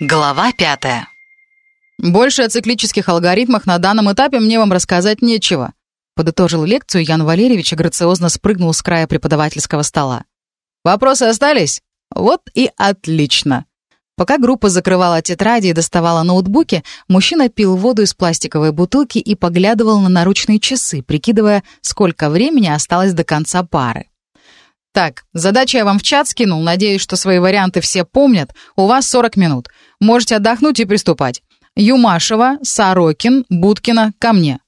Глава пятая. «Больше о циклических алгоритмах на данном этапе мне вам рассказать нечего», подытожил лекцию Ян Валерьевич и грациозно спрыгнул с края преподавательского стола. «Вопросы остались? Вот и отлично». Пока группа закрывала тетради и доставала ноутбуки, мужчина пил воду из пластиковой бутылки и поглядывал на наручные часы, прикидывая, сколько времени осталось до конца пары. «Так, задачу я вам в чат скинул, надеюсь, что свои варианты все помнят. У вас 40 минут. Можете отдохнуть и приступать. Юмашева, Сорокин, Будкина, ко мне».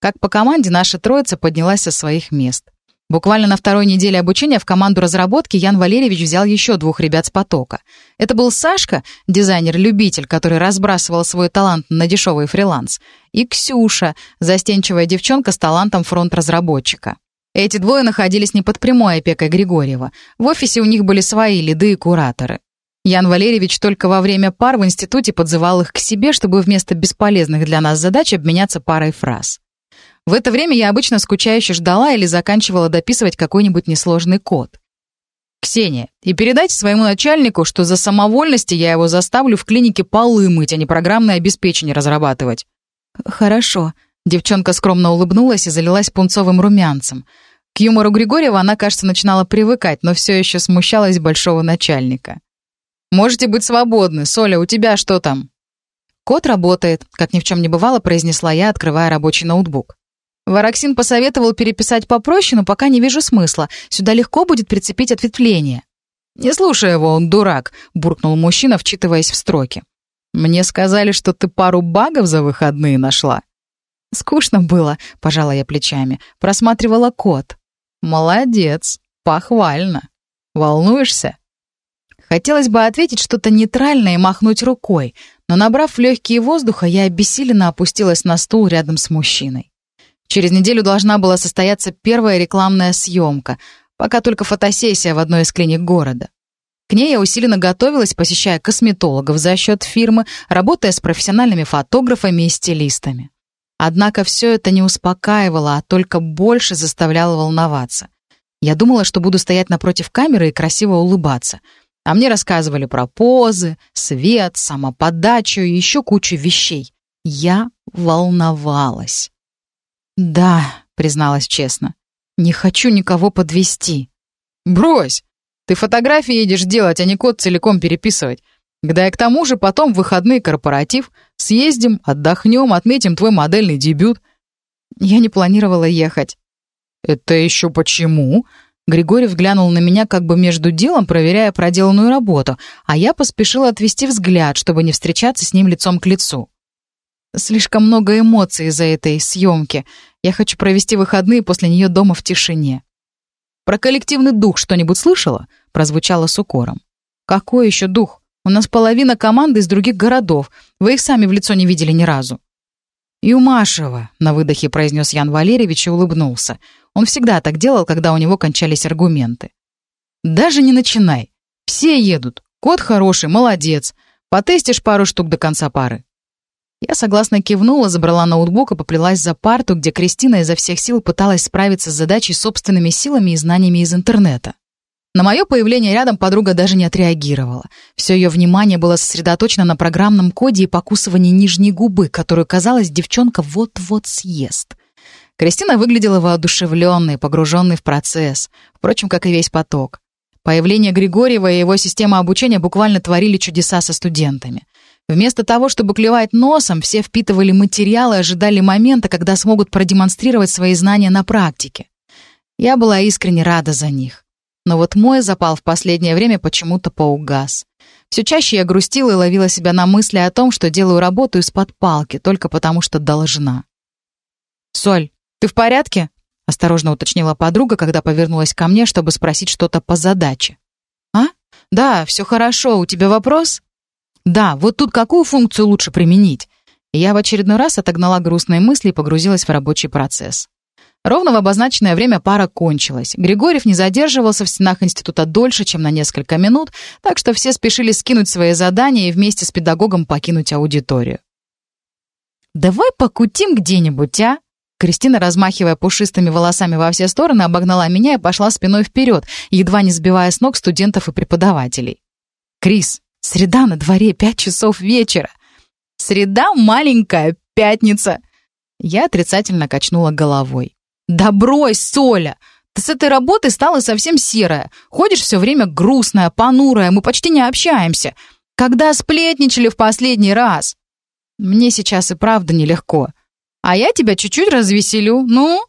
Как по команде, наша троица поднялась со своих мест. Буквально на второй неделе обучения в команду разработки Ян Валерьевич взял еще двух ребят с потока. Это был Сашка, дизайнер-любитель, который разбрасывал свой талант на дешевый фриланс, и Ксюша, застенчивая девчонка с талантом фронт-разработчика. Эти двое находились не под прямой опекой Григорьева. В офисе у них были свои лиды и кураторы. Ян Валерьевич только во время пар в институте подзывал их к себе, чтобы вместо бесполезных для нас задач обменяться парой фраз. В это время я обычно скучающе ждала или заканчивала дописывать какой-нибудь несложный код. «Ксения, и передайте своему начальнику, что за самовольности я его заставлю в клинике полы мыть, а не программное обеспечение разрабатывать». «Хорошо», — девчонка скромно улыбнулась и залилась пунцовым румянцем. К юмору Григорьева она, кажется, начинала привыкать, но все еще смущалась большого начальника. Можете быть свободны. Соля, у тебя что там?» «Код работает», — как ни в чем не бывало, произнесла я, открывая рабочий ноутбук. Вараксин посоветовал переписать попроще, но пока не вижу смысла. Сюда легко будет прицепить ответвление. «Не слушай его, он дурак», — буркнул мужчина, вчитываясь в строки. «Мне сказали, что ты пару багов за выходные нашла». «Скучно было», — пожала я плечами. Просматривала код. «Молодец, похвально. Волнуешься?» Хотелось бы ответить что-то нейтральное и махнуть рукой, но, набрав легкие воздуха, я обессиленно опустилась на стул рядом с мужчиной. Через неделю должна была состояться первая рекламная съемка, пока только фотосессия в одной из клиник города. К ней я усиленно готовилась, посещая косметологов за счет фирмы, работая с профессиональными фотографами и стилистами. Однако все это не успокаивало, а только больше заставляло волноваться. Я думала, что буду стоять напротив камеры и красиво улыбаться — а мне рассказывали про позы, свет, самоподачу и еще кучу вещей. Я волновалась. «Да», — призналась честно, — «не хочу никого подвести. «Брось! Ты фотографии едешь делать, а не код целиком переписывать. Да и к тому же потом в выходные корпоратив. Съездим, отдохнем, отметим твой модельный дебют». Я не планировала ехать. «Это еще почему?» Григорьев глянул на меня как бы между делом, проверяя проделанную работу, а я поспешила отвести взгляд, чтобы не встречаться с ним лицом к лицу. Слишком много эмоций из-за этой съемки. Я хочу провести выходные после нее дома в тишине. «Про коллективный дух что-нибудь слышала?» — прозвучало с укором. «Какой еще дух? У нас половина команды из других городов. Вы их сами в лицо не видели ни разу». «Юмашева», — на выдохе произнес Ян Валерьевич и улыбнулся. Он всегда так делал, когда у него кончались аргументы. «Даже не начинай. Все едут. Кот хороший, молодец. Потестишь пару штук до конца пары». Я согласно кивнула, забрала ноутбук и поплелась за парту, где Кристина изо всех сил пыталась справиться с задачей собственными силами и знаниями из интернета. На мое появление рядом подруга даже не отреагировала. Все ее внимание было сосредоточено на программном коде и покусывании нижней губы, которую, казалось, девчонка вот-вот съест. Кристина выглядела воодушевленной, погруженной в процесс, впрочем, как и весь поток. Появление Григорьева и его система обучения буквально творили чудеса со студентами. Вместо того, чтобы клевать носом, все впитывали материалы и ожидали момента, когда смогут продемонстрировать свои знания на практике. Я была искренне рада за них. Но вот мой запал в последнее время почему-то поугас. Все чаще я грустила и ловила себя на мысли о том, что делаю работу из-под палки, только потому что должна. «Соль, «Ты в порядке?» — осторожно уточнила подруга, когда повернулась ко мне, чтобы спросить что-то по задаче. «А? Да, все хорошо. У тебя вопрос?» «Да, вот тут какую функцию лучше применить?» Я в очередной раз отогнала грустные мысли и погрузилась в рабочий процесс. Ровно в обозначенное время пара кончилась. Григорьев не задерживался в стенах института дольше, чем на несколько минут, так что все спешили скинуть свои задания и вместе с педагогом покинуть аудиторию. «Давай покутим где-нибудь, а?» Кристина, размахивая пушистыми волосами во все стороны, обогнала меня и пошла спиной вперед, едва не сбивая с ног студентов и преподавателей. «Крис, Среда на дворе, пять часов вечера. Среда маленькая, пятница. Я отрицательно качнула головой. Да брось, Соля! Ты с этой работы стала совсем серая. Ходишь все время грустная, понурая, мы почти не общаемся. Когда сплетничали в последний раз? Мне сейчас и правда нелегко. А я тебя чуть-чуть развеселю, ну?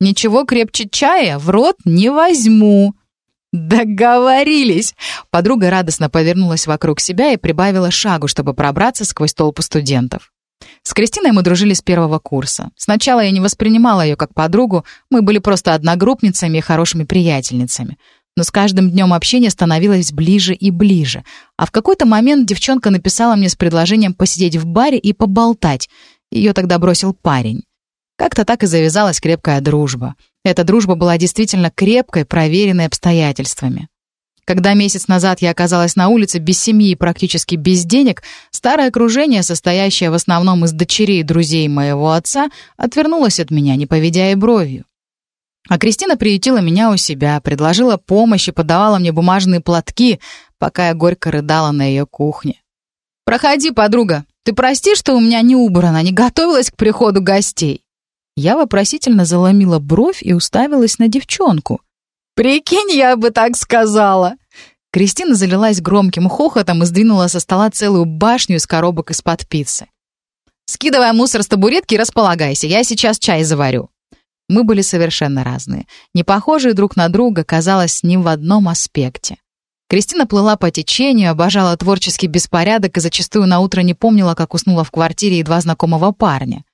Ничего крепче чая в рот не возьму. «Договорились!» Подруга радостно повернулась вокруг себя и прибавила шагу, чтобы пробраться сквозь толпу студентов. С Кристиной мы дружили с первого курса. Сначала я не воспринимала ее как подругу, мы были просто одногруппницами и хорошими приятельницами. Но с каждым днем общение становилось ближе и ближе. А в какой-то момент девчонка написала мне с предложением посидеть в баре и поболтать. Ее тогда бросил парень. Как-то так и завязалась крепкая дружба. Эта дружба была действительно крепкой, проверенной обстоятельствами. Когда месяц назад я оказалась на улице без семьи и практически без денег, старое окружение, состоящее в основном из дочерей друзей моего отца, отвернулось от меня, не поведя и бровью. А Кристина приютила меня у себя, предложила помощь и подавала мне бумажные платки, пока я горько рыдала на ее кухне. «Проходи, подруга. Ты прости, что у меня не убрано, не готовилась к приходу гостей». Я вопросительно заломила бровь и уставилась на девчонку. «Прикинь, я бы так сказала!» Кристина залилась громким хохотом и сдвинула со стола целую башню из коробок из-под пиццы. «Скидывай мусор с табуретки и располагайся, я сейчас чай заварю». Мы были совершенно разные. Не похожие друг на друга, казалось, ни в одном аспекте. Кристина плыла по течению, обожала творческий беспорядок и зачастую на утро не помнила, как уснула в квартире едва знакомого парня.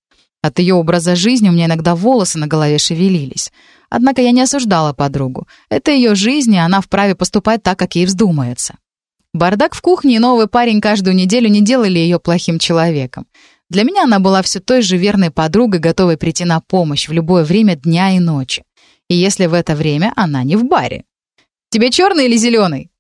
От ее образа жизни у меня иногда волосы на голове шевелились. Однако я не осуждала подругу. Это ее жизнь, и она вправе поступать так, как ей вздумается. Бардак в кухне и новый парень каждую неделю не делали ее плохим человеком. Для меня она была все той же верной подругой, готовой прийти на помощь в любое время дня и ночи. И если в это время она не в баре. «Тебе черный или зеленый?»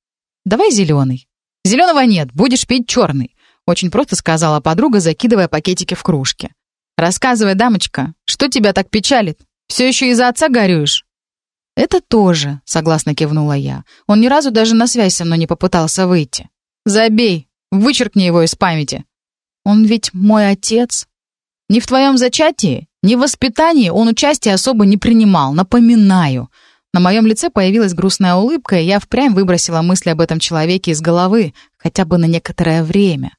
«Давай зеленый». «Зеленого нет, будешь пить черный», — очень просто сказала подруга, закидывая пакетики в кружки. «Рассказывай, дамочка, что тебя так печалит? Все еще из-за отца горюешь?» «Это тоже», — согласно кивнула я. «Он ни разу даже на связь со мной не попытался выйти». «Забей, вычеркни его из памяти». «Он ведь мой отец». «Ни в твоем зачатии, ни в воспитании он участия особо не принимал, напоминаю». На моем лице появилась грустная улыбка, и я впрямь выбросила мысли об этом человеке из головы, хотя бы на некоторое время.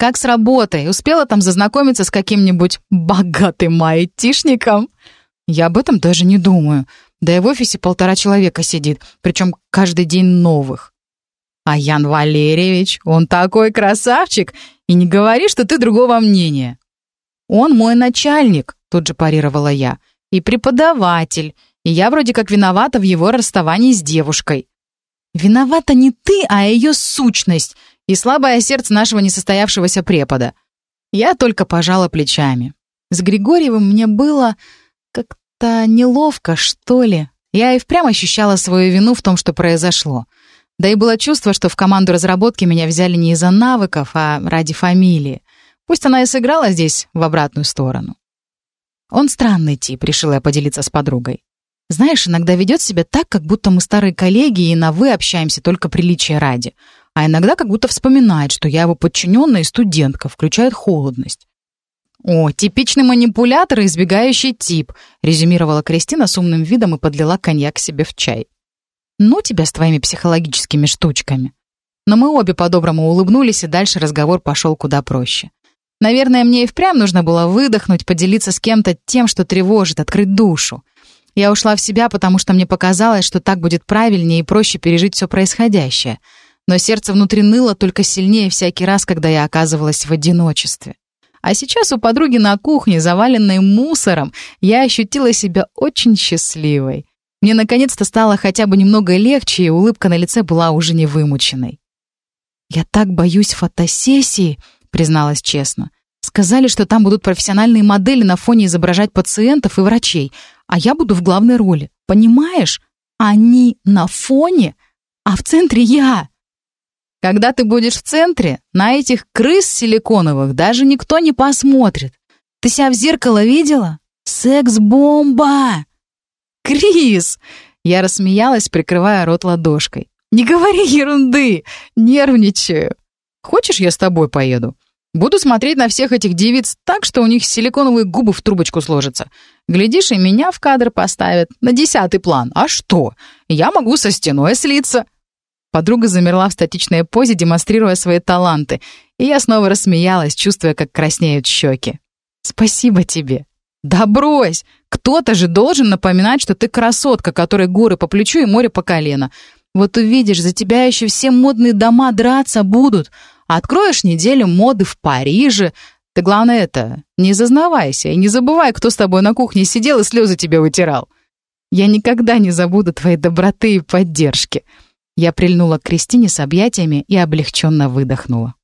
Как с работой? Успела там зазнакомиться с каким-нибудь богатым айтишником? Я об этом даже не думаю. Да и в офисе полтора человека сидит, причем каждый день новых. А Ян Валерьевич, он такой красавчик, и не говори, что ты другого мнения. Он мой начальник, тут же парировала я, и преподаватель, и я вроде как виновата в его расставании с девушкой. Виновата не ты, а ее сущность — и слабое сердце нашего несостоявшегося препода. Я только пожала плечами. С Григорьевым мне было как-то неловко, что ли. Я и впрямь ощущала свою вину в том, что произошло. Да и было чувство, что в команду разработки меня взяли не из-за навыков, а ради фамилии. Пусть она и сыграла здесь в обратную сторону. Он странный тип, решила я поделиться с подругой. Знаешь, иногда ведет себя так, как будто мы старые коллеги и на «вы» общаемся только приличия ради а иногда как будто вспоминает, что я его подчиненная и студентка, включает холодность. «О, типичный манипулятор и избегающий тип», — резюмировала Кристина с умным видом и подлила коньяк себе в чай. «Ну тебя с твоими психологическими штучками». Но мы обе по-доброму улыбнулись, и дальше разговор пошел куда проще. Наверное, мне и впрямь нужно было выдохнуть, поделиться с кем-то тем, что тревожит, открыть душу. Я ушла в себя, потому что мне показалось, что так будет правильнее и проще пережить все происходящее — но сердце внутри ныло только сильнее всякий раз, когда я оказывалась в одиночестве. А сейчас у подруги на кухне, заваленной мусором, я ощутила себя очень счастливой. Мне наконец-то стало хотя бы немного легче, и улыбка на лице была уже не вымученной. «Я так боюсь фотосессии», — призналась честно. «Сказали, что там будут профессиональные модели на фоне изображать пациентов и врачей, а я буду в главной роли. Понимаешь? Они на фоне, а в центре я. Когда ты будешь в центре, на этих крыс силиконовых даже никто не посмотрит. Ты себя в зеркало видела? Секс-бомба! Крис! Я рассмеялась, прикрывая рот ладошкой. Не говори ерунды! Нервничаю. Хочешь, я с тобой поеду? Буду смотреть на всех этих девиц так, что у них силиконовые губы в трубочку сложатся. Глядишь, и меня в кадр поставят. На десятый план. А что? Я могу со стеной слиться». Подруга замерла в статичной позе, демонстрируя свои таланты, и я снова рассмеялась, чувствуя, как краснеют щеки. «Спасибо тебе». «Да брось! Кто-то же должен напоминать, что ты красотка, которой горы по плечу и море по колено. Вот увидишь, за тебя еще все модные дома драться будут. Откроешь неделю моды в Париже. Ты, главное, это, не зазнавайся и не забывай, кто с тобой на кухне сидел и слезы тебе вытирал. Я никогда не забуду твоей доброты и поддержки». Я прильнула к Кристине с объятиями и облегченно выдохнула.